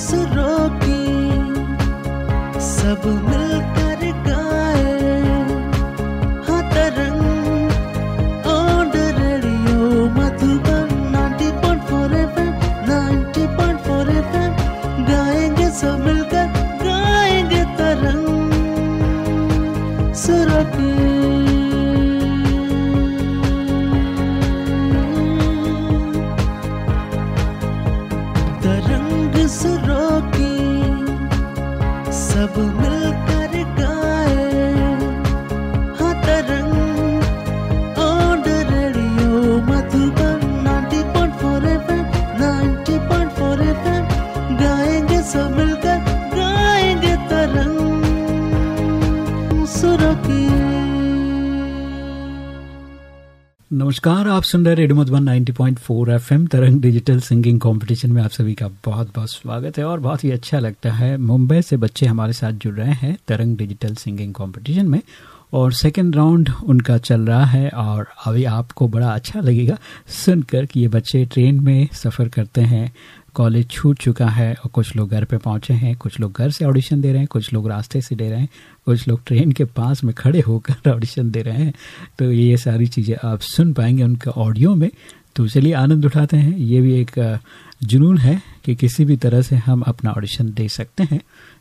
सुरों की सब मिलकर नमस्कार, आप सुन रहे radio Madhuban 90.4 point Tarang digital singing competition में आप सभी का बहुत बहुत स्वागत है और बहुत ही अच्छा लगता है। मुंबई से बच्चे हमारे साथ जुड़ रहे हैं तरंग डिजिटल सिंगिंग कंपटीशन में और सेकंड राउंड उनका चल रहा है और अभी आपको बड़ा अच्छा लगेगा सुनकर कि ये बच्चे ट्रेन में सफ़र करते हैं। कॉलेज छूट चुका है और कुछ लोग घर पे पहुँचे हैं, कुछ लोग घर से ऑडिशन दे रहे हैं, कुछ लोग रास्ते से दे रहे हैं, कुछ लोग ट्रेन के पास में खड़े होकर ऑडिशन दे रहे हैं। तो ये सारी चीज़ें आप सुन पाएँगे उनके ऑडियो में। तो चलिए आनंद उठाते हैं। ये भी एक जुनून है कि किसी भी तरह से हम अपना ऑडिशन दे सकते हैं।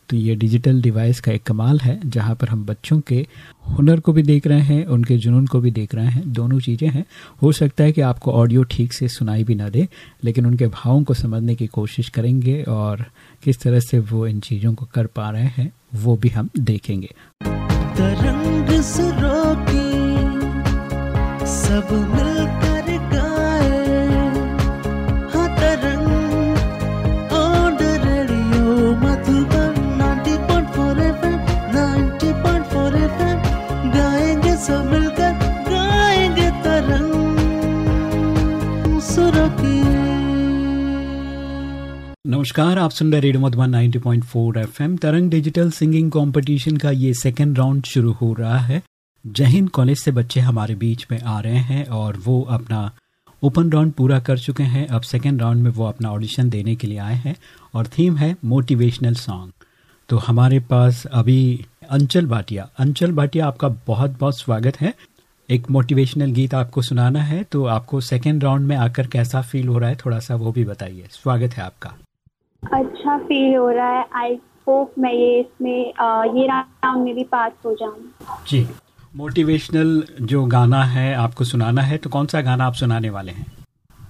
तो ये डिजिटल डिवाइस का एक कमाल है, जहाँ पर हम बच्चों के हुनर को भी देख रहे हैं, उनके जुनून को भी देख रहे हैं। दोनों चीज़ें हैं। हो सकता है कि आपको ऑडियो ठीक से सुनाई भी ना दे, लेकिन उनके भावों को समझने की कोशिश करेंगे और किस तरह से वो इन चीज़ों को कर पा रहे हैं, वो भी हम देखेंगे। सब मिलकर नमस्कार, आप सुन रहे radio Madhuban 90.4 FM. Tarang digital singing competition का ये सेकेंड राउंड शुरू हो रहा है। जय हिंद, कॉलेज से बच्चे हमारे बीच में आ रहे हैं और वो अपना ओपन राउंड पूरा कर चुके हैं। अब सेकेंड राउंड में वो अपना ऑडिशन देने के लिए आए हैं और थीम है मोटिवेशनल सॉन्ग तो हमारे पास अभी अंचल भाटिया। अंचल भाटिया, आपका बहुत बहुत स्वागत है। एक मोटिवेशनल गीत आपको सुनाना है तो आपको सेकेंड राउंड में आकर कैसा फील हो रहा है, थोड़ा सा वो भी बताइए। स्वागत है आपका। अच्छा फील हो रहा है। आई होप मैं ये इसमें ये राउंड में भी पास हो जाऊँ। जी। मोटिवेशनल जो गाना है आपको सुनाना है तो कौन सा गाना आप सुनाने वाले हैं?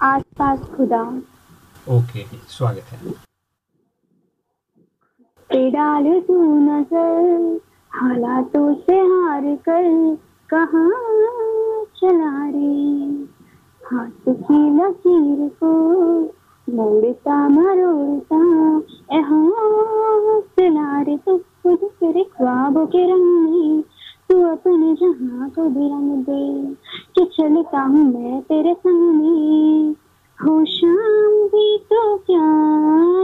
आस पास खुदा। ओके स्वागत है। पे डाल तू नज़र हालातों से हार कर कहा चला रे? हाथ की लकीर को मोड़ता मरोड़ता ए रे तू खुद तेरे ख्वाबों के रंग। तू अपने जहाँ को भी रंग दे। कि चलता हूँ मैं तेरे संग। में हो शाम भी तो क्या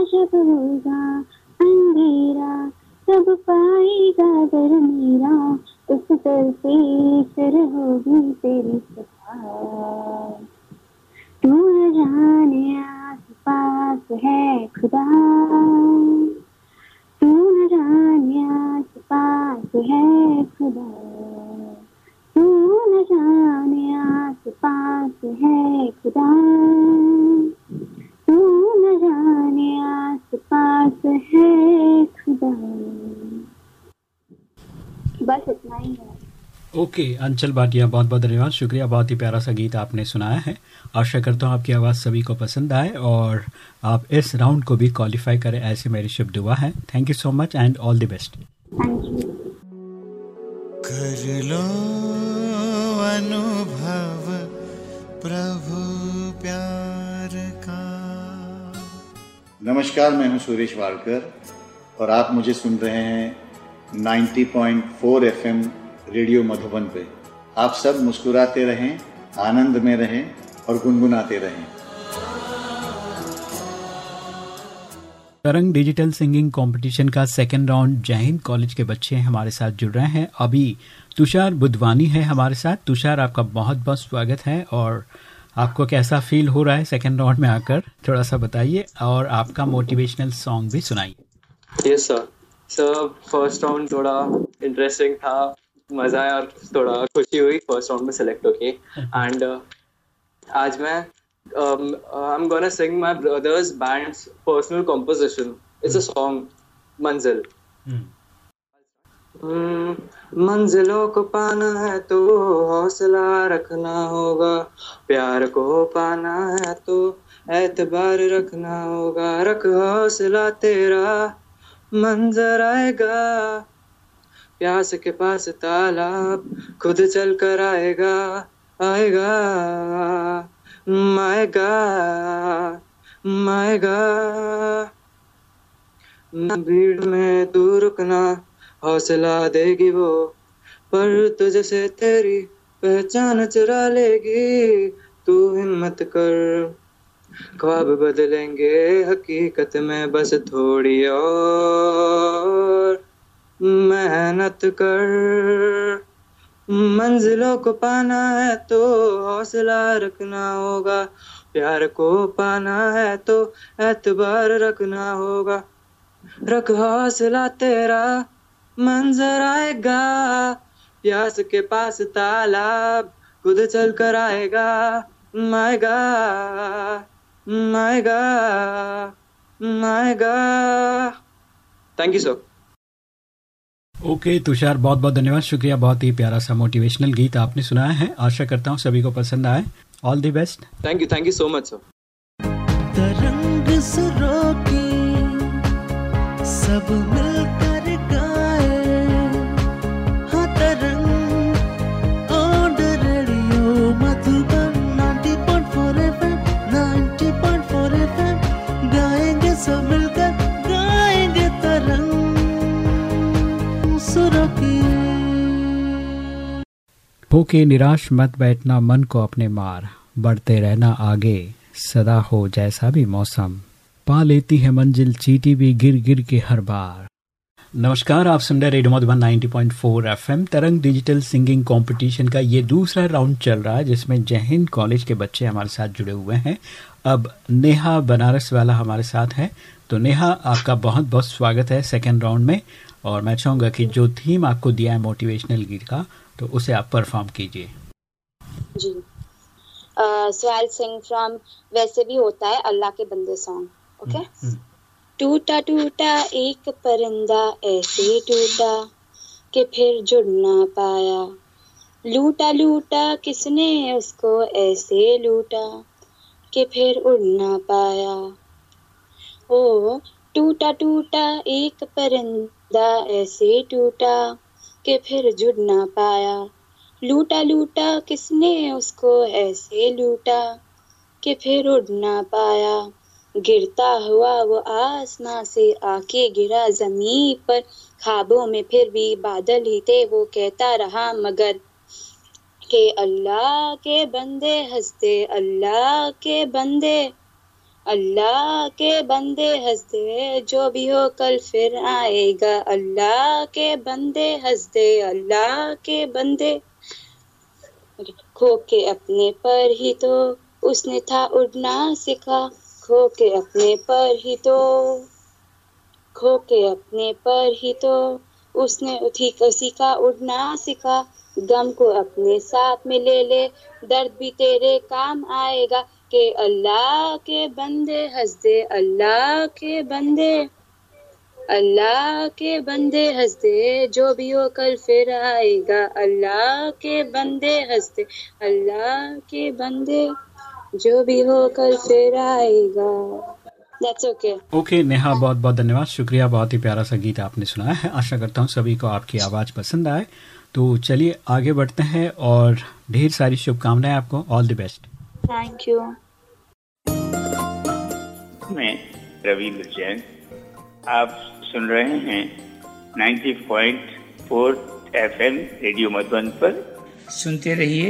जब होगा अंधेरा। तब पाएगा दर मेरा। उस दर फिर होगी तेरी सफ़ाई। तू जाने आस पास है खुदा तू न जाने आस पास है खुदा। तू न जाने आस पास है खुदा तू न जाने आस पास है खुदा। बस इतना ही है। ओके अंचल भाटिया बहुत बहुत धन्यवाद। शुक्रिया बहुत ही प्यारा सा गीत आपने सुनाया है। आशा करता हूँ आपकी आवाज़ सभी को पसंद आए और आप इस राउंड को भी क्वालिफाई करें ऐसी मेरी शुभ दुआ है। Thank you so much and all the best कर लो अनुभव प्रभु प्यार का। नमस्कार मैं हूँ सुरेश वाडकर और आप मुझे सुन रहे हैं 90.4 एफएम रेडियो मधुबन पे। आप सब मुस्कुराते रहें आनंद में रहें और गुनगुनाते रहें। तरंग डिजिटल सिंगिंग कंपटीशन का सेकेंड राउंड जय हिंद। कॉलेज के बच्चे हमारे साथ जुड़ रहे हैं। अभी तुषार बुधवानी है हमारे साथ। तुषार आपका बहुत बहुत स्वागत है और आपको कैसा फील हो रहा है सेकेंड राउंड में आकर थोड़ा सा बताइए और आपका मोटिवेशनल सॉन्ग भी सुनाइए। Yes sir sir first round थोड़ा इंटरेस्टिंग था। मज़ा आया और थोड़ा खुशी हुई फ़र्स्ट राउंड में सेलेक्ट होके। एंड आज मैं I am gonna sing my brother's band's personal composition it's a song मंजिल मंजिलों को पाना है तो हौसला रखना होगा प्यार को पाना है तो एतबार रखना होगा रख हौसला तेरा मंजर आएगा प्यास के पास तालाब खुद चल कर आएगा आएगा आएगा आएगा भीड़ में तू रुकना हौसला देगी वो, पर तुझसे तेरी पहचान चुरा लेगी। तू हिम्मत कर, ख्वाब बदलेंगे हकीकत में बस थोड़ी और। मेहनत कर। मंजिलों को पाना है तो हौसला रखना होगा। प्यार को पाना है तो एतबार रखना होगा। रख हौसला तेरा, मंजर आएगा। प्यास के पास तालाब, खुद चल कर आएगा। आएगा आएगा आएगा thank you sir okay okay, Tushar बहुत बहुत धन्यवाद। शुक्रिया बहुत ही प्यारा सा मोटिवेशनल गीत आपने सुनाया है। आशा करता हूँ सभी को पसंद आए। All the best thank you thank you so much sir Tarang सुरों की सब मिलकर गाए। होके निराश मत बैठना, मन को अपने मार। बढ़ते रहना आगे, सदा हो जैसा भी मौसम। पा लेती है मंजिल, चीटी भी गिर गिर के हर बार। नमस्कार, आप सुन रहे radio Madhuban 90.4 FM. Tarang digital singing competition का ये दूसरा राउंड चल रहा है, जिसमें जय कॉलेज के बच्चे हमारे साथ जुड़े हुए हैं। अब नेहा बनारस वाला हमारे साथ है। तो नेहा, आपका बहुत बहुत स्वागत है सेकेंड राउंड में। और मैं चाहूँगा कि जो थीम आपको दिया है, मोटिवेशनल गीत का तो उसे आप परफॉर्म कीजिए। जी। सो आई सिंग फ्रॉम वैसे भी होता है अल्लाह के बंदे सॉन्ग ओके टूटा टूटा एक परिंदा ऐसे टूटा कि फिर जुड़ ना पाया। लूटा लूटा किसने उसको ऐसे लूटा कि फिर उड़ ना पाया। ओ टूटा टूटा एक परिंदा ऐसे टूटा कि फिर जुड़ ना पाया। लूटा लूटा, किसने उसको ऐसे लूटा कि फिर उड़ ना पाया। गिरता हुआ वो आसमां से आके गिरा ज़मीन पर। खाबों में फिर भी बादल ही थे, वो कहता रहा मगर के अल्लाह के बंदे हँसते अल्लाह के बंदे अल्लाह के बंदे हँसते, जो भी हो कल फिर आएगा। अल्लाह के बंदे हँसते, अल्लाह के बंदे। खो के अपने पर ही तो उसने था उड़ना सीखा। खो के अपने पर ही तो खो के अपने पर ही तो उसने उठी किसी का उड़ना सीखा। गम को अपने साथ में ले ले, दर्द भी तेरे काम आएगा। के अल्लाह के बंदे हंस दे अल्लाह के बंदे, अल्लाह के बंदे हंस दे जो भी हो कल फिर आएगा। अल्लाह के बंदे हंस दे अल्लाह के बंदे, जो भी हो कल फिर आएगा। ओके ओके नेहा, बहुत बहुत धन्यवाद। शुक्रिया, बहुत ही प्यारा सा गीत आपने सुनाया है। आशा करता हूँ सभी को आपकी आवाज़ पसंद आए। तो चलिए आगे बढ़ते हैं और ढेर सारी शुभकामनाएँ आपको। All the best thank you मैं रविंद्र जैन आप सुन रहे हैं 90.4 एफएम रेडियो मधुबन पर। सुनते रहिए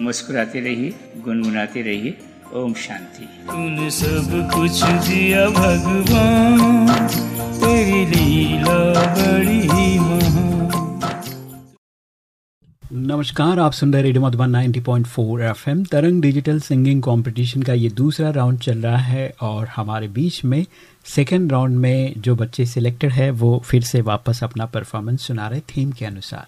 मुस्कुराते रहिए गुनगुनाते रहिए ओम शांति। तूने सब कुछ दिया भगवान तेरी लीला बड़ी महान। नमस्कार, आप सुन रहे radio Madhuban 90.4 FM. Tarang digital singing competition का ये दूसरा राउंड चल रहा है और हमारे बीच में सेकेंड राउंड में जो बच्चे सिलेक्टेड है, वो फिर से वापस अपना परफॉर्मेंस सुना रहे थीम के अनुसार।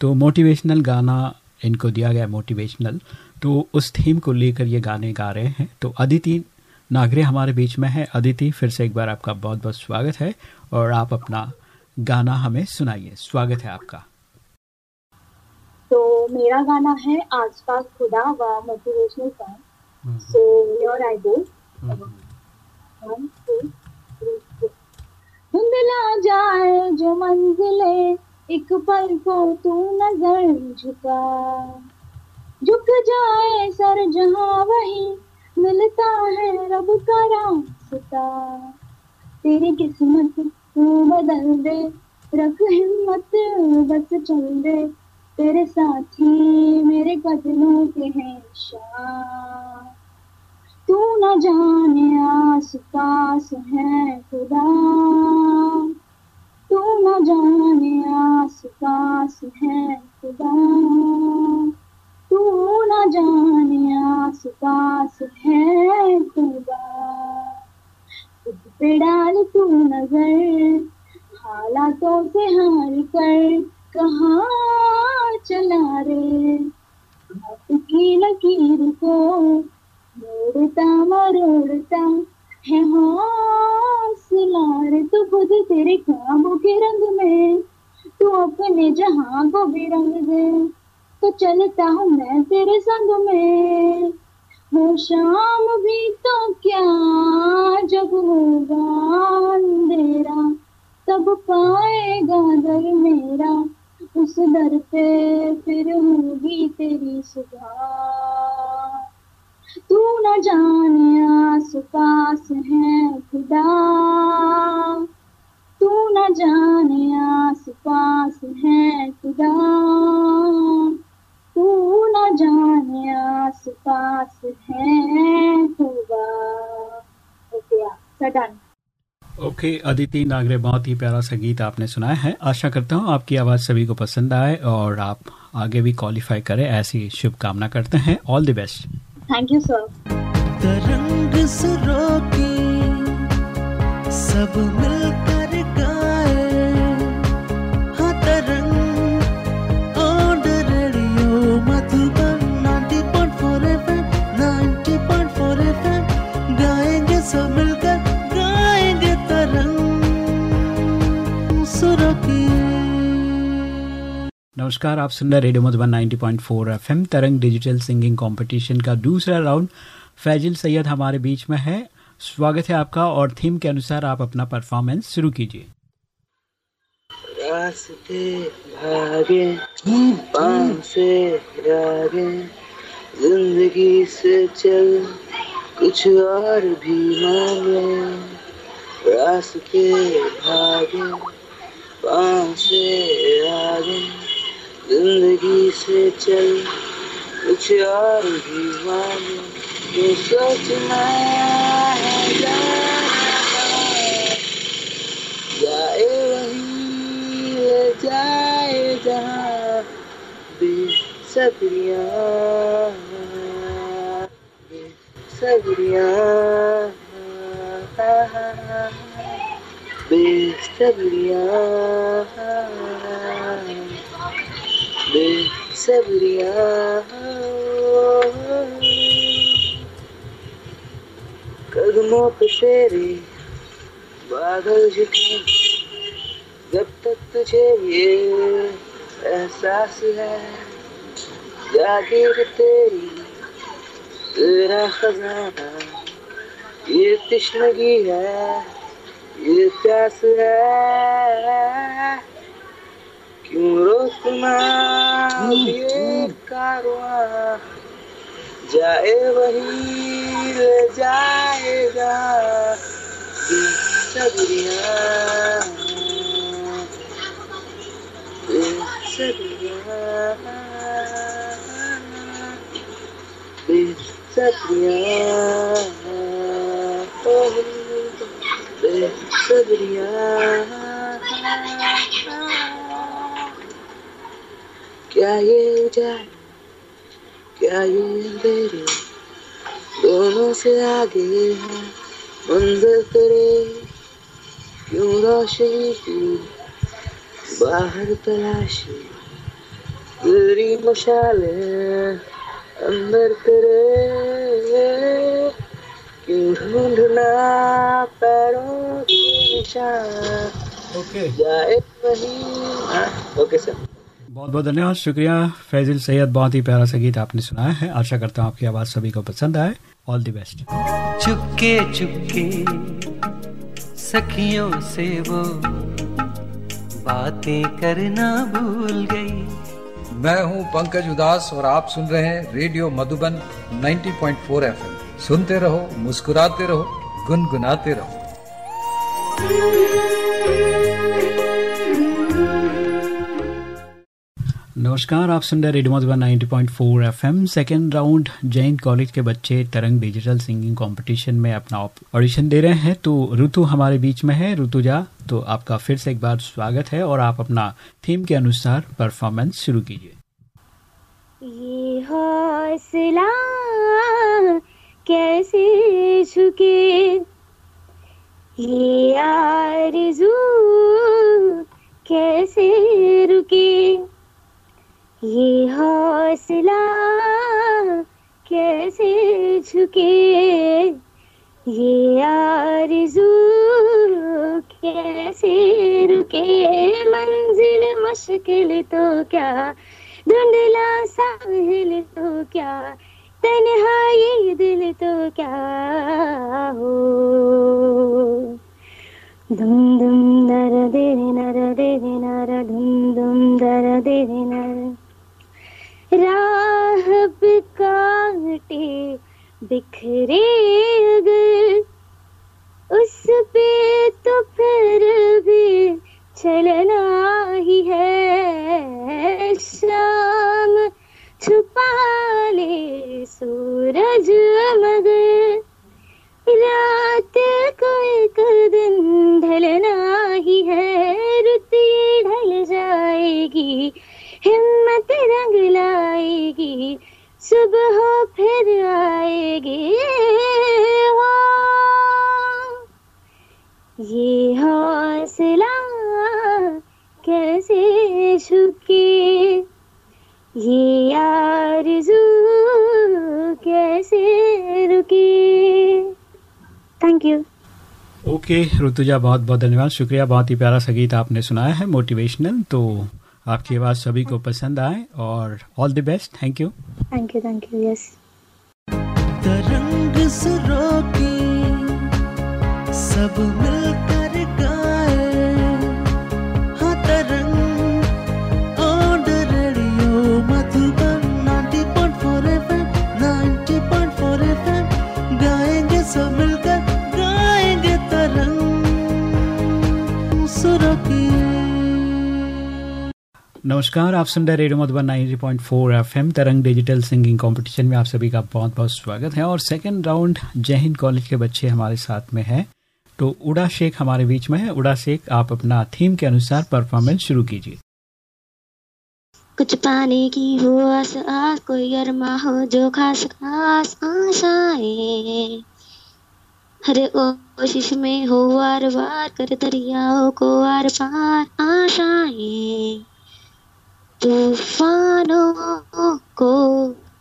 तो मोटिवेशनल गाना इनको दिया गया मोटिवेशनल तो उस थीम को लेकर ये गाने गा रहे हैं। तो अदिति नागरे हमारे बीच में है। अदिति, फिर से एक बार आपका बहुत बहुत स्वागत है और आप अपना गाना हमें सुनाइए। स्वागत है आपका। मेरा गाना है आसपास खुदा व मोटिवेशनल सॉन्ग सो योर आई गो धुंधला जाए जो मंजिले, एक पल को तू नज़र झुका। झुक जाए सर जहाँ वही, मिलता है रब का रास्ता। तेरी किस्मत तू बदल दे, रख हिम्मत, बस चल दे। तेरे साथी, मेरे कदमों के हैं शान तू न जाने आस पास है खुदा। तू न जाने आस पास है खुदा। तू न जाने आस पास है खुदा। खुद पे डाल तू नज़र, हालातों से हार कर कहाँ चला रे? की लकीर को मोड़ता मरोड़ता है हौसला रे तू खुद तेरे कामों के रंग में, तू अपने जहाँ को भी रंग दे तो चलता हूँ मैं तेरे संग में। वो शाम भी तो क्या जब होगा अंधेरा तब पाएगा दर मेरा उस दर पे, फिर होगी तेरी सुबह। तू न जाने आस पास है खुदा। तू न जाने आस पास है खुदा। तू न जाने आस पास है खुदा। ओके सडन ओके okay, अदिति नागरे बहुत ही प्यारा सा गीत आपने सुनाया है। आशा करता हूँ आपकी आवाज़ सभी को पसंद आए और आप आगे भी क्वालिफाई करें ऐसी शुभकामना करते हैं। All the best thank you sir Tarang सुरों की सब मिलकर नमस्कार, आप सुन रहे radio Madhuban 90.4 FM, Tarang digital singing competition का दूसरा राउंड। फैजिल सैयद हमारे बीच में है। स्वागत है आपका और थीम के अनुसार आप अपना परफॉर्मेंस शुरू कीजिए। रास्ते भागे से रागे ज़िंदगी से चल, कुछ और भी मांगे। रास्ते भागे से आगे ज़िंदगी से चल, कुछ और भी मांगे तो सोचना है जाए वही, ले जाए जहाँ बेसब्रिया बेसब्रिया बेसब्रिया बेसब्रिया कदमों पे तेरे बादल झुके। जब तक तुझे ये एहसास है जागीर तेरी, तेरा खजाना। ये तिश्नगी है, ये प्यास है। रोकना ये कारवां जाए वही ले जाएगा बेसब्रिया बेसब्रिया बेसब्रिया क्या ये उजाड़ क्या ये अंधेरे दोनों से आगे है मंजिल तेरे क्यों रोशनी की? बाहर तलाशी तेरी मशाले अंदर तेरे क्यों ढूंढना पैरों की निशान ओके जाए वही। ओके सर बहुत बहुत धन्यवाद। शुक्रिया फैजिल सैयद बहुत ही प्यारा सा गीत आपने सुनाया है। आशा करता हूँ आपकी आवाज़ सभी को पसंद आए। All the best Chupke Chupke सखियों से वो बातें करना भूल गई। मैं हूँ पंकज उदास और आप सुन रहे हैं रेडियो मधुबन 90.4 एफएम। सुनते रहो मुस्कुराते रहो गुनगुनाते रहो। नमस्कार, आप सुन रहे radio Madhuban 90.4 FM second round Jain college के बच्चे तरंग डिजिटल सिंगिंग कंपटीशन में अपना ऑडिशन दे रहे हैं। तो ऋतु हमारे बीच में है। ऋतुजा तो आपका फिर से एक बार स्वागत है और आप अपना थीम के अनुसार परफॉर्मेंस शुरू कीजिए। ये हौसला कैसे झुके? ये आरज़ू कैसे रुके? ये हौसला कैसे झुके? ये आरज़ू कैसे रुके? मंजिल मुश्किल तो क्या? धुंधला साहिल तो क्या? तन्हाई दिल तो क्या हो? धुम धुम दर दे नर दे नर, धुम धुम दर दे नर कांटे बिखरे अगर। उस पे तो फिर भी चलना ही है। शाम छुपा ले सूरज मगर। रात को एक दिन ढलना ही है। रुती ढल जाएगी, हिम्मत रंग लाएगी। सुबह फिर आएगी हाँ। ये हौसला कैसे झुके? ये आरज़ू कैसे रुके? Thank you okay okay, Rutuja बहुत बहुत धन्यवाद। शुक्रिया बहुत ही प्यारा संगीत आपने सुनाया है मोटिवेशनल तो आपकी आवाज़ सभी को पसंद आए और all the best thank you thank you thank you yes Tarang नमस्कार, आप सुन रहे radio Madhuban 90.4 FM, Tarang digital singing competition में आप सभी का बहुत बहुत स्वागत है। और सेकंड राउंड जय हिंद कॉलेज के बच्चे हमारे साथ में हैं। तो उड़ा शेख हमारे बीच में है। उड़ा शेख, आप अपना थीम के अनुसार परफॉर्मेंस शुरू कीजिए। कुछ पाने की हो आस आस, कोई अरमा हो जो खास खास आशाएँ हरे कोशिश में हो वार वार, कर दरियाओं को आर पार आशाएँ। तूफानों को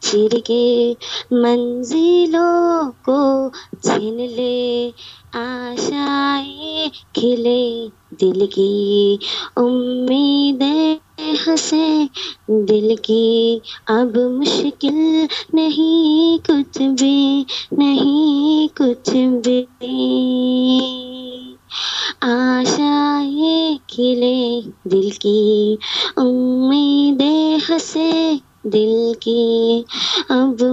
चिर के मंजिलों को छीन ले, आशाएँ खिले दिल की, उम्मीदें हंसे दिल की। अब मुश्किल नहीं, कुछ भी नहीं, कुछ भी आशाएँ खिले दिल की उम्मीदें हंसे दिल की। अब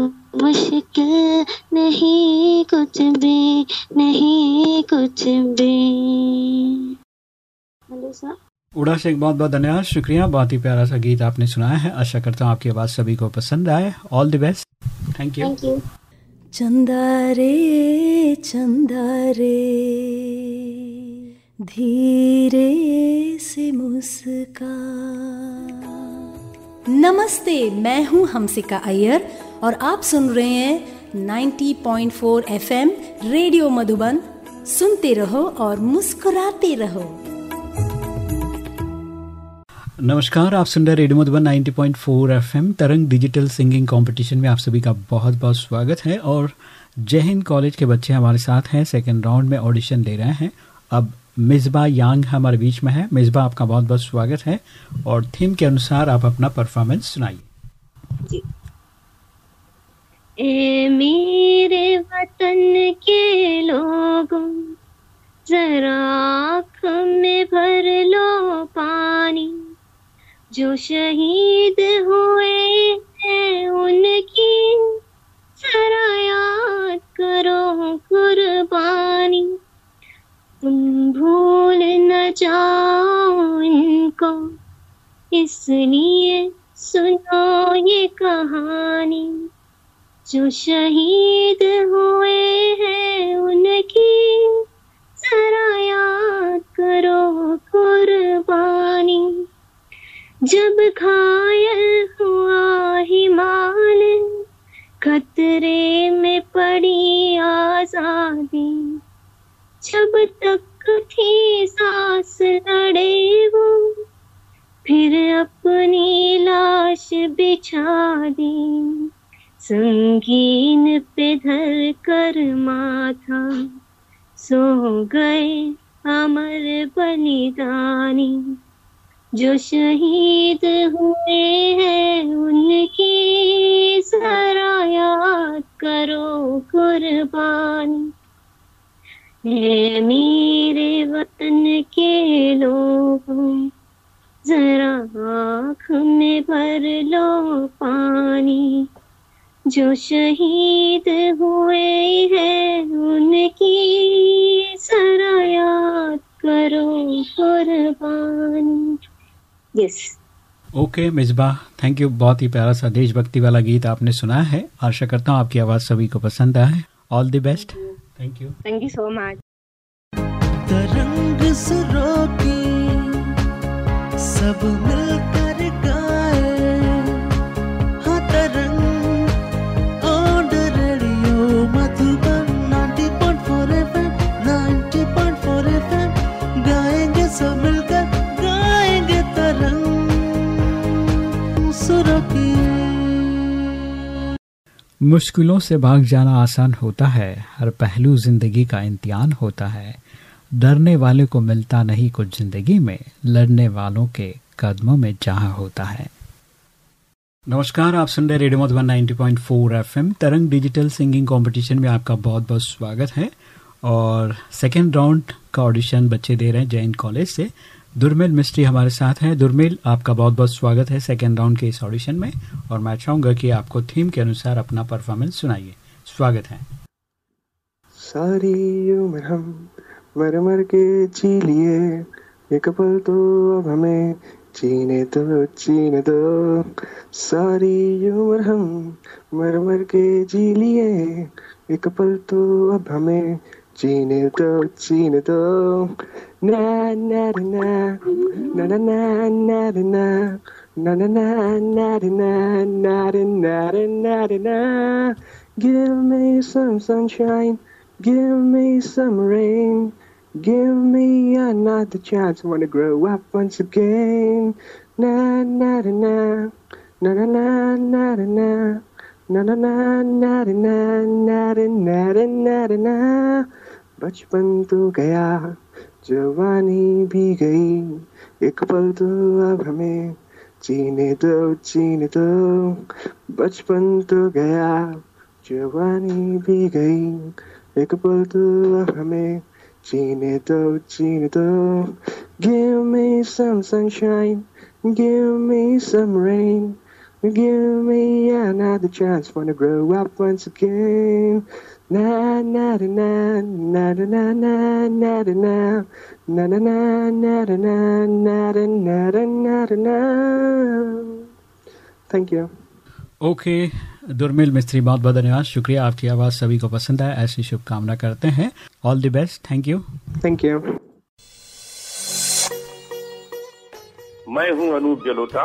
मुश्किल नहीं कुछ भी नहीं कुछ भी। उड़ा शेख बहुत बहुत धन्यवाद। शुक्रिया बहुत ही प्यारा सा गीत आपने सुनाया है। आशा करता हूँ आपकी आवाज़ सभी को पसंद आए। All the best thank you thank you चंदा रे चंदा रे। धीरे से मुस्का। नमस्ते, मैं हूँ हमसिका अय्यर और आप सुन रहे हैं 90.4 एफएम रेडियो मधुबन। सुनते रहो और मुस्कुराते रहो। नमस्कार, आप सुन रहे radio Madhuban 90.4 FM, Tarang digital singing competition में आप सभी का बहुत बहुत स्वागत है और जय हिंद कॉलेज के बच्चे हमारे साथ हैं, सेकेंड राउंड में ऑडिशन ले रहे हैं। अब मिसबा यांग हमारे बीच में है। मिसबा आपका बहुत बहुत स्वागत है और थीम के अनुसार आप अपना परफॉर्मेंस सुनाइए। ए मेरे वतन के लोगों, जरा में भर लो पानी, जो शहीद हुए जाओ इनको इसलिए सुनो ये कहानी। जो शहीद हुए हैं उनकी, जरा याद करो कुर्बानी। जब घायल हुआ हिमालय खतरे में पड़ी आज़ादी। जब तक थी सांस लड़े वो फिर अपनी लाश बिछा दी। संगीन पे धर कर माथा, सो गए अमर बलिदानी। जो शहीद हुए हैं उनकी जरा याद करो कुर्बानी। मेरे वतन के लोग। जरा आँख में भर लो पानी। जो शहीद हुए हैं उनकी जरा याद करो कुर्बानी। Yes okay Misba thank you बहुत ही प्यारा सा देशभक्ति वाला गीत आपने सुना है। आशा करता हूँ आपकी आवाज़ सभी को पसंद आए। All the best thank you. Thank you so much. सब मिलकर मुश्किलों से भाग जाना आसान होता है, हर पहलू ज़िंदगी का इम्तिहान होता है। डरने वाले को मिलता नहीं कुछ ज़िंदगी में, लड़ने वालों के कदमों में जहाँ होता है। नमस्कार, आप सुन रहे radio Madhuban 90.4 FM, Tarang digital singing competition में आपका बहुत बहुत स्वागत है। और सेकेंड राउंड का ऑडिशन बच्चे दे रहे हैं जैन कॉलेज से। दुर्मिल मिस्त्री हमारे साथ हैं। दुर्मिल, आपका बहुत बहुत स्वागत है सेकेंड राउंड के इस ऑडिशन में। और मैं चाहूँगा कि आपको थीम के अनुसार अपना परफॉर्मेंस सुनाइए। स्वागत है। सारी उम्र हम मर मर के जी लिए। एक पल तो अब हमें जीने दो जीने दो। सारी उम्र हम मर मर के जी लिए। एक पल तो अब हमें जीने दो जीने दो। ना ना ना ना ना ना ना ना na na na na na na na na na na give me some sunshine give me some rain give me another chance I want to grow up once again na na na na na na na na na na na na na na na na na na na बचपन तो गया जवानी भी गई। एक पल तो अब हमें जीने दो जीने दो। बचपन तो गया जवानी भी गई। एक पल तो अब हमें जीने दो जीने दो। Give me some sunshine, give me some rain, give me another chance, wanna grow up once again. Na na na na na na na na na na na na na na na na na na na na Thank you. Okay Durmil Mistry बहुत बहुत धन्यवाद शुक्रिया आपकी आवाज़ सभी को पसंद आए ऐसी शुभकामना करते हैं all the best thank you Thank you. मैं हूँ अनूप जलोटा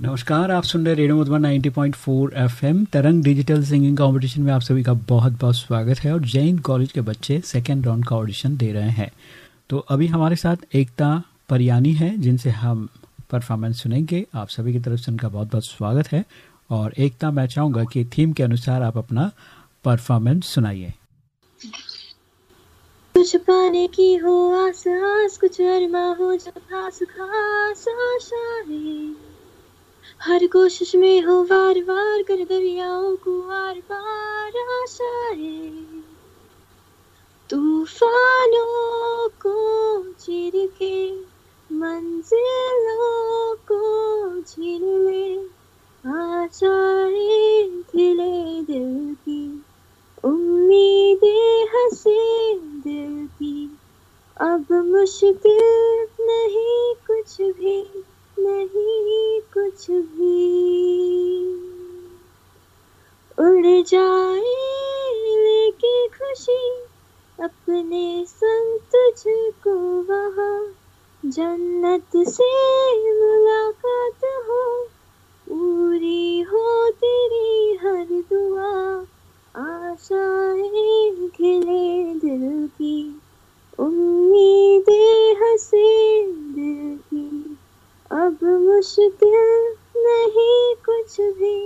नमस्कार, आप सुन रहे radio Madhuban 90.4 FM. Tarang digital singing competition में आप सभी का बहुत बहुत स्वागत है और जैन कॉलेज के बच्चे सेकेंड राउंड का ऑडिशन दे रहे हैं। तो अभी हमारे साथ एकता परियानी है, जिनसे हम परफॉर्मेंस सुनेंगे। आप सभी की तरफ़ से उनका बहुत बहुत स्वागत है और एकता, मैं चाहूँगा कि थीम के अनुसार आप अपना परफॉर्मेंस सुनाइए। कुछ पाने की हो आस आस कुछ अरमा हो जो खास खास आशाएँ हर कोशिश में हो वार वार कर दरियाओं को आर पार आशाएँ तूफानों को चीर के, मंजिलों को झील ले आशाएँ खिले दिल की, उम्मीदें हंसे दिल की। अब मुश्किल नहीं कुछ भी नहीं कुछ भी। उड़ जाए लेके खुशी, अपने संग तुझको वहाँ जन्नत से मुलाकात हो। पूरी हो तेरी हर दुआ आशाएँ खिले दिल की, उम्मीदें हंसे दिल की। अब मुश्किल नहीं कुछ भी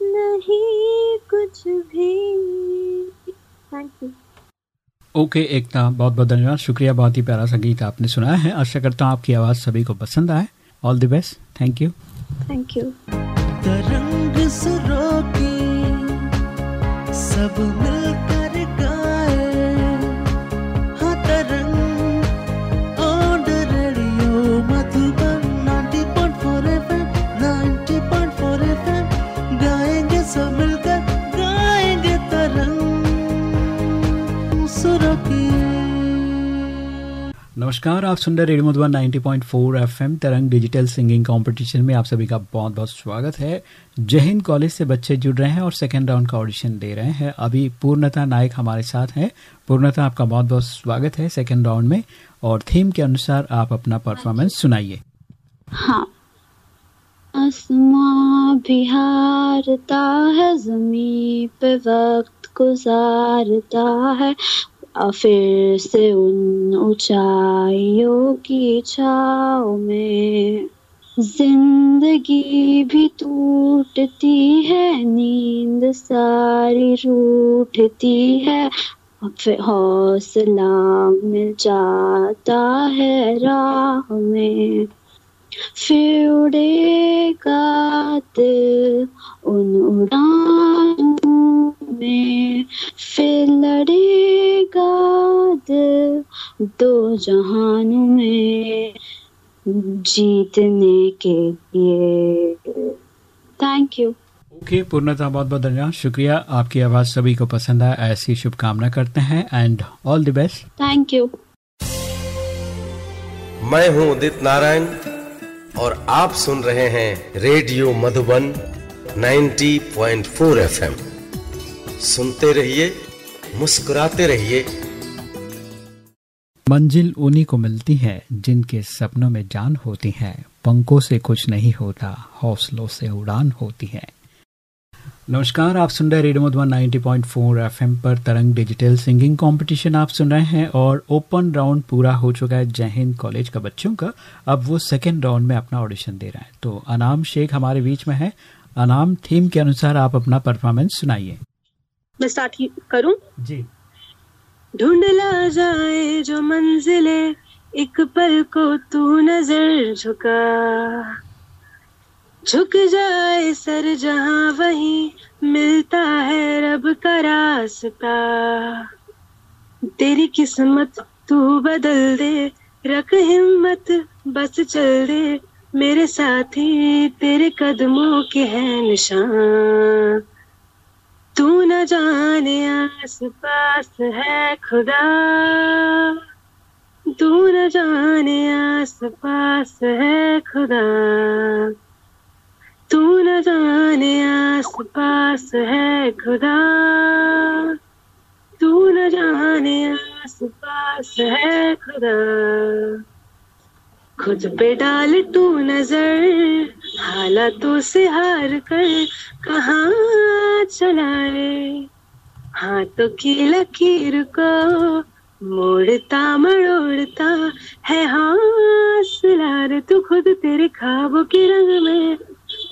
नहीं कुछ भी। Thank you okay okay, Ekta बहुत बहुत धन्यवाद। शुक्रिया बहुत ही प्यारा सा गीत आपने सुनाया है। आशा करता हूँ आपकी आवाज़ सभी को पसंद आए। All the best thank you thank you Tarang सुरों की सब मिलकर नमस्कार आप सुन रहे radio Madhuban 90.4 FM Tarang digital singing competition में आप सभी का बहुत बहुत स्वागत है। जय हिंद कॉलेज से बच्चे जुड़ रहे हैं और सेकेंड राउंड का ऑडिशन दे रहे हैं। अभी पूर्णता नायक हमारे साथ हैं। पूर्णता आपका बहुत बहुत स्वागत है सेकेंड राउंड में और थीम के अनुसार आप अपना परफॉर्मेंस सुनाइए। हाँ। आसमां भी है जमी पे वक्त गुजारता है। फिर से उन ऊंचाइयों की छाव में। ज़िंदगी भी टूटती है, नींद सारी रूठती है। फिर हौसला मिल जाता है राह में। फिर उड़ेगा दिल उन उड़ानों में फिर लड़ेगा दिल दो जहानों में जीतने के लिए। थैंक यू ओके okay, पूर्णता बहुत बहुत धन्यवाद। शुक्रिया आपकी आवाज़ सभी को पसंद आए ऐसी शुभकामना करते हैं and all the best thank you मैं हूँ उदित नारायण और आप सुन रहे हैं रेडियो मधुबन 90.4 एफएम। सुनते रहिए, मुस्कुराते रहिए। मंजिल उन्हीं को मिलती है जिनके सपनों में जान होती है। पंखों से कुछ नहीं होता, हौसलों से उड़ान होती है। नमस्कार, आप सुन रहे रेडियो मधुबन 90.4 एफएम पर तरंग डिजिटल सिंगिंग कंपटीशन आप सुन रहे हैं और ओपन राउंड पूरा हो चुका है जय हिंद कॉलेज का बच्चों का। अब वो सेकेंड राउंड में अपना ऑडिशन दे रहा है। तो अनाम शेख हमारे बीच में है। अनाम थीम के अनुसार आप अपना परफॉर्मेंस सुनाइए। मैं स्टार्ट करूँ? जी। ढूंढ ला जाए जो मंजिले एक पल को तू नज़र झुका। झुक जाए सर जहाँ वहीं मिलता है रब का रास्ता। तेरी किस्मत तू बदल दे रख हिम्मत बस चल दे। मेरे साथी तेरे कदमों के हैं निशान। तू न जाने आस पास है खुदा। तू न जाने आस पास है खुदा। तू न जाने आस पास है खुदा। तू न जाने आस पास है खुदा। खुद पे डाल तू नज़र, हालातों से हार कर कहाँ चलाए हाथों की लकीर को मोड़ता मरोड़ता है हौसला रे, तू खुद तेरे ख्वाबों के रंग में,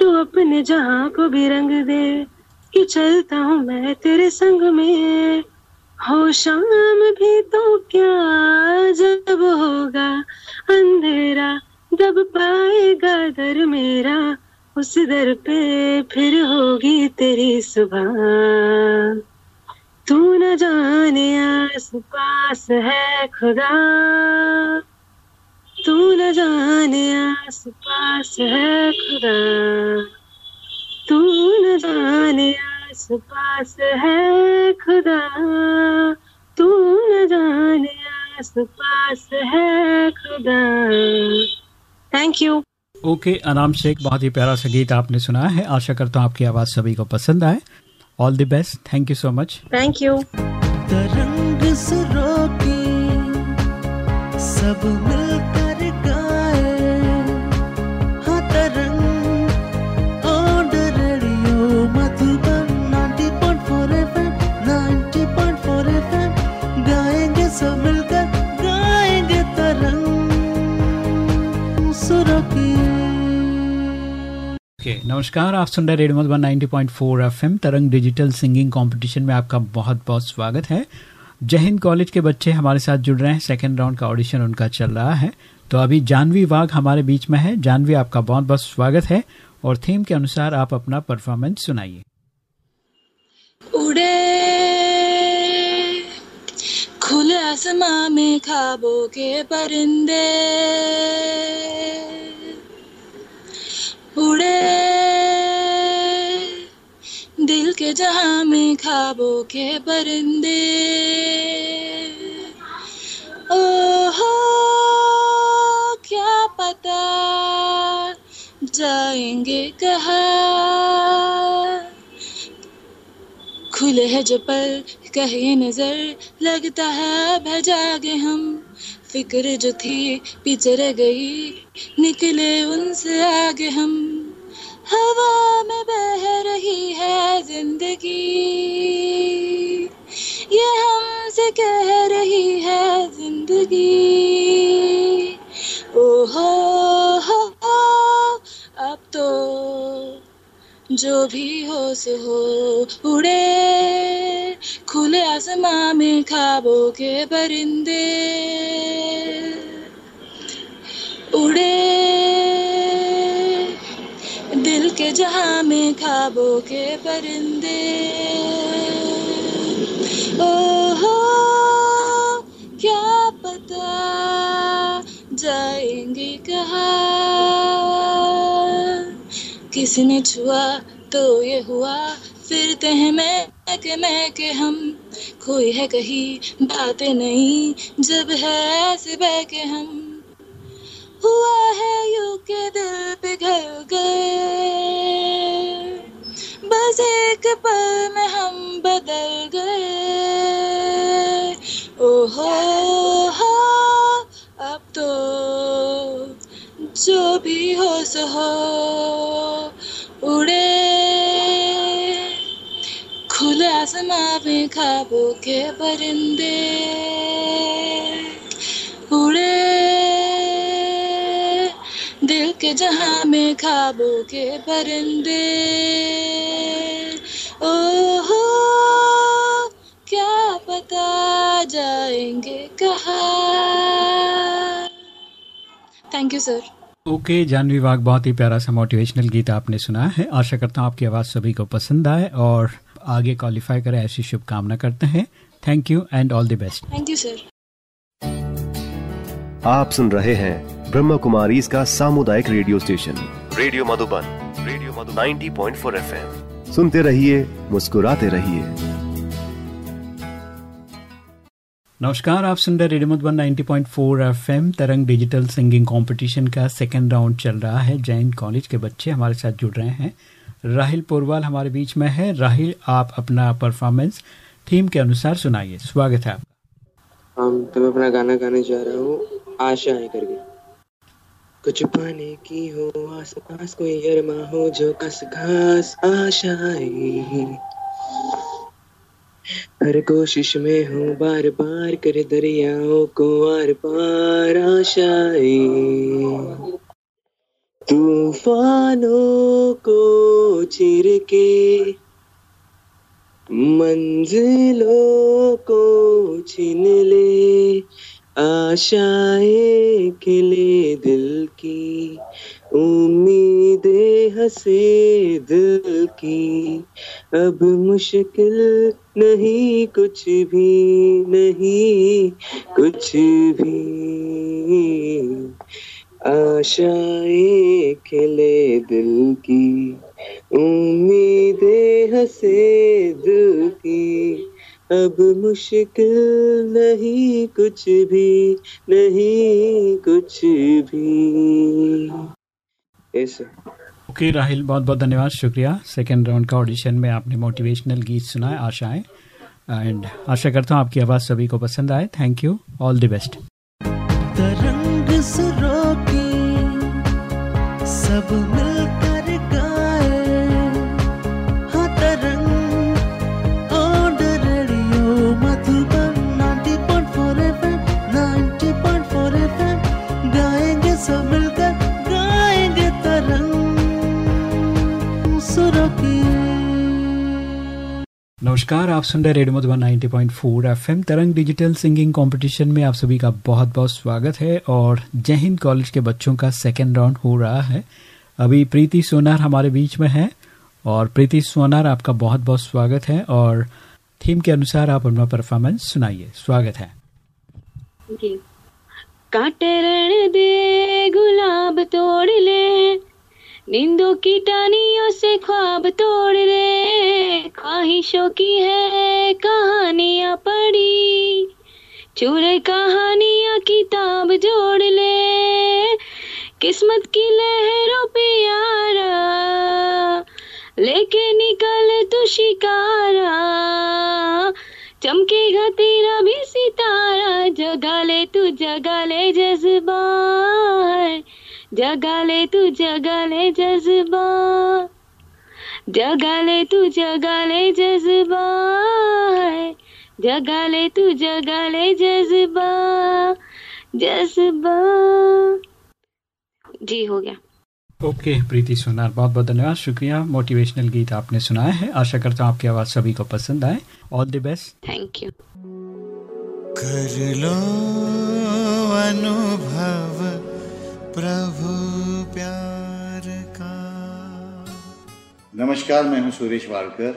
तू अपने जहाँ को भी रंग दे कि चलता हूँ मैं तेरे संग में। हो शाम भी तो क्या जब अंधेरा दब पाएगा दर मेरा, उस दर पे फिर होगी तेरी सुबह। तू न जाने आस पास है खुदा। तू न जाने आस पास है खुदा। तू न जाने आस पास है खुदा। तू न जाने आस पास है खुदा। थैंक यू ओके अनाम शेख बहुत ही प्यारा सा गीत आपने सुना है। आशा करता हूँ आपकी आवाज़ सभी को पसंद आए। All the best thank you so much thank you Tarang सब मिलकर ओके okay, नमस्कार। आप सुन रहे radio Madhuban 90.4 FM Tarang digital singing competition में आपका बहुत बहुत स्वागत है। जय हिंद कॉलेज के बच्चे हमारे साथ जुड़ रहे हैं। सेकंड राउंड का ऑडिशन उनका चल रहा है। तो अभी जानवी वाघ हमारे बीच में है। जानवी आपका बहुत बहुत स्वागत है और थीम के अनुसार आप अपना परफॉर्मेंस सुनाइए। उड़े खुले आसमां में ख्वाबों के परिंदे। उड़े। दिल के जहाँ में ख्वाबों के परिंदे। ओहो, क्या पता जाएँगे कहाँ। खुले है जो पल, कहे नज़र, लगता है भजागे हम। फ़िक्र जो थी पीछे रह गई निकले उनसे आगे हम। हवा में बह रही है ज़िंदगी। ये हमसे कह रही है ज़िंदगी। ओहो हो, हो अब तो जो भी हो सो हो, उड़े। खुले आसमां में ख्वाबों के परिंदे। उड़े। दिल के जहाँ में ख्वाबों के परिंदे। ओहो, क्या पता जाएँगे कहाँ? किसी ने छुआ तो ये हुआ। फिरते हैं मैं के मैं के हम। खोई है कहीं बातें नहीं, जब है ऐसे बह के हम। हुआ है यू के दिल पिघल गए। बस एक पल में हम बदल गए। ओहो, हो, अब तो जो भी हो सो हो। उड़े। खुले आसमां में ख्वाबों के परिंदे। उड़े। दिल के जहाँ में ख्वाबों के परिंदे। ओहो, क्या पता जाएँगे कहा। Thank you sir okay Janvi Wagh बहुत ही प्यारा सा मोटिवेशनल गीत आपने सुना है। आशा करता हूँ आपकी आवाज़ सभी को पसंद आए और आगे क्वालिफाई करें ऐसी शुभकामना करते हैं। Thank you and all the best thank you sir आप सुन रहे हैं ब्रह्म कुमारी इसका सामुदायिक radio station. Radio Madhuban radio Madhuban 90.4 FM. सुनते रहिए मुस्कुराते रहिए। नमस्कार, आप सुन रहे radio Madhuban 90.4 FM Tarang digital singing competition का सेकंड राउंड चल रहा है जैन कॉलेज के बच्चे हमारे साथ जुड़ रहे हैं। राहिल पोरवाल हमारे बीच में है। राहिल, आप अपना परफॉर्मेंस थीम के अनुसार सुनाइए। स्वागत है आपका। हम तो मैं अपना गाना गाने जा रहा हूँ। आशा है करके। कुछ पाने की हो आस पास कोई अरमा हो, जो कस घास आशाएँ हर कोशिश में हूँ बार बार कर दरियाओं को आर पार आशाएँ। तूफानों को चिर के, मंजिलों को छीन ले, आशाएँ खिले दिल की। उम्मीदें हंसे दिल की। अब मुश्किल नहीं, कुछ भी नहीं, कुछ भी। आशाएँ खिले दिल की, उम्मीद हंसे दिल की। अब मुश्किल नहीं, कुछ भी नहीं, कुछ भी। ऐसे ओके राहिल बहुत बहुत धन्यवाद शुक्रिया। सेकेंड राउंड का ऑडिशन में आपने मोटिवेशनल गीत सुना है आशाएँ। एंड आशा करता हूँ आपकी आवाज़ सभी को पसंद आए। Thank you all the best Tarang सुरों की सब नमस्कार, आप सुन रहे radio Madhuban 90.4 FM. Tarang digital singing competition में आप सभी का बहुत बहुत स्वागत है और जय हिंद कॉलेज के बच्चों का सेकेंड राउंड हो रहा है। अभी प्रीति सोनार हमारे बीच में है और प्रीति सोनार, आपका बहुत बहुत स्वागत है और थीम के अनुसार आप अपना परफॉर्मेंस सुनाइए। स्वागत है। काटे दे, गुलाब तोड़ ले नींदों की टानियों से ख्वाब तोड़ दे। ख्वाहिशों की है, कहानियाँ पड़ी चूरे कहानियाँ किताब जोड़ ले। किस्मत की लहरों पे यारा लेके निकल तू शिकारा। चमकेगा तेरा भी सितारा। जगा ले तू, जगा ले जज्बा जगा ले तू जगा ले जज्बा। जगा ले तू जगा ले जज्बा है। जगा ले तू जगा ले जज्बा। जज्बा। जी हो गया। ओके okay, प्रीति सोनार बहुत बहुत धन्यवाद। शुक्रिया मोटिवेशनल गीत आपने सुनाया है। आशा करता हूँ आपकी आवाज़ सभी को पसंद आए। All the best thank you कर लो अनुभव। प्रभु प्यार का। नमस्कार मैं हूँ सुरेश वाडकर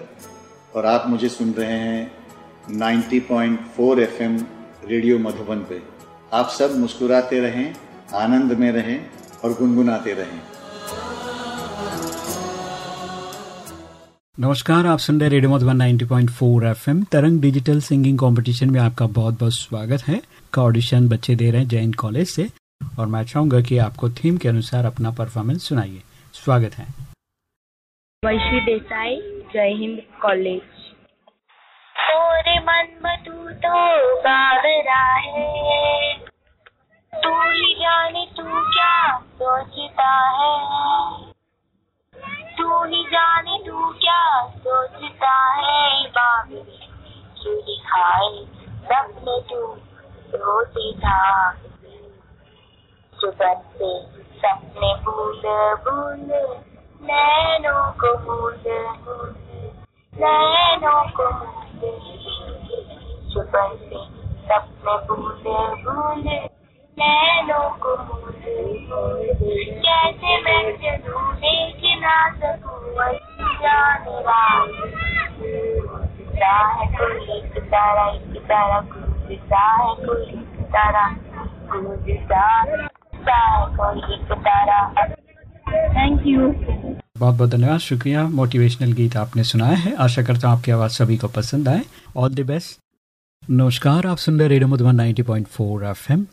और आप मुझे सुन रहे हैं 90.4 एफएम रेडियो मधुबन पे। आप सब मुस्कुराते रहें आनंद में रहें और गुनगुनाते रहें। नमस्कार आप सुन रहे radio Madhuban 90.4 FM. Tarang digital singing competition में आपका बहुत बहुत स्वागत है। का ऑडिशन बच्चे दे रहे हैं जैन कॉलेज से। और मैं चाहूँगा कि आपको थीम के अनुसार अपना परफॉर्मेंस सुनाइए। स्वागत है। वैशी देसाई जय हिंद कॉलेज। तोरे मन में तो बावरा है। तू ही जाने तू क्या सोचता है। तू ही जाने तू क्या सोचता है। बाबरी तू दिखाए सपने तू रोती था। सुबह से सपने बूंद बूंद नैनों को बूंद नैनों को बूंद सुबह से सपने बूंद बूंद नैनों को बूंद कैसे मैं चलूँ देख ना सकूँ जाने कूदता है कोई एक तारा एक तारा कूदता है कोई एक तारा है थैंक यू बहुत बहुत धन्यवाद। शुक्रिया। मोटिवेशनल गीत आपने सुनाया है। आशा करता हूँ आपकी आवाज़ सभी को पसंद आए। ऑल द बेस्ट नमस्कार, आप सुन रहे radio Madhuban 90.4 FM.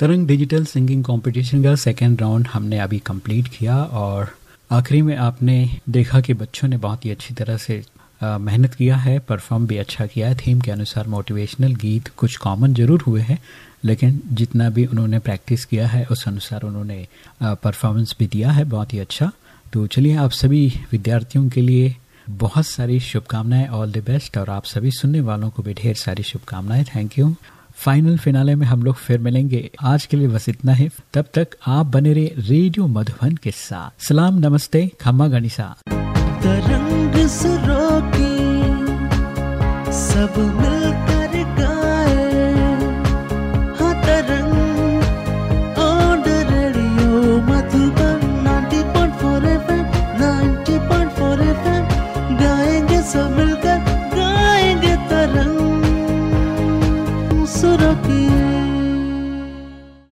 Tarang digital singing competition का सेकेंड राउंड हमने अभी कंप्लीट किया और आखिरी में आपने देखा कि बच्चों ने बहुत ही अच्छी तरह से मेहनत किया है। परफॉर्म भी अच्छा किया है। थीम के अनुसार मोटिवेशनल गीत कुछ कॉमन ज़रूर हुए हैं। लेकिन जितना भी उन्होंने प्रैक्टिस किया है, उस अनुसार उन्होंने परफॉर्मेंस भी दिया है, बहुत ही अच्छा। तो चलिए, आप सभी विद्यार्थियों के लिए बहुत सारी शुभकामनाएँ ऑल द बेस्ट और आप सभी सुनने वालों को भी ढेर सारी शुभकामनाएँ। थैंक यू फाइनल फिनाले में हम लोग फिर मिलेंगे। आज के लिए बस इतना ही। तब तक आप बने रहे रेडियो मधुबन के साथ। सलाम, नमस्ते, खम्मा गणिसा। तरंग सब मिलकर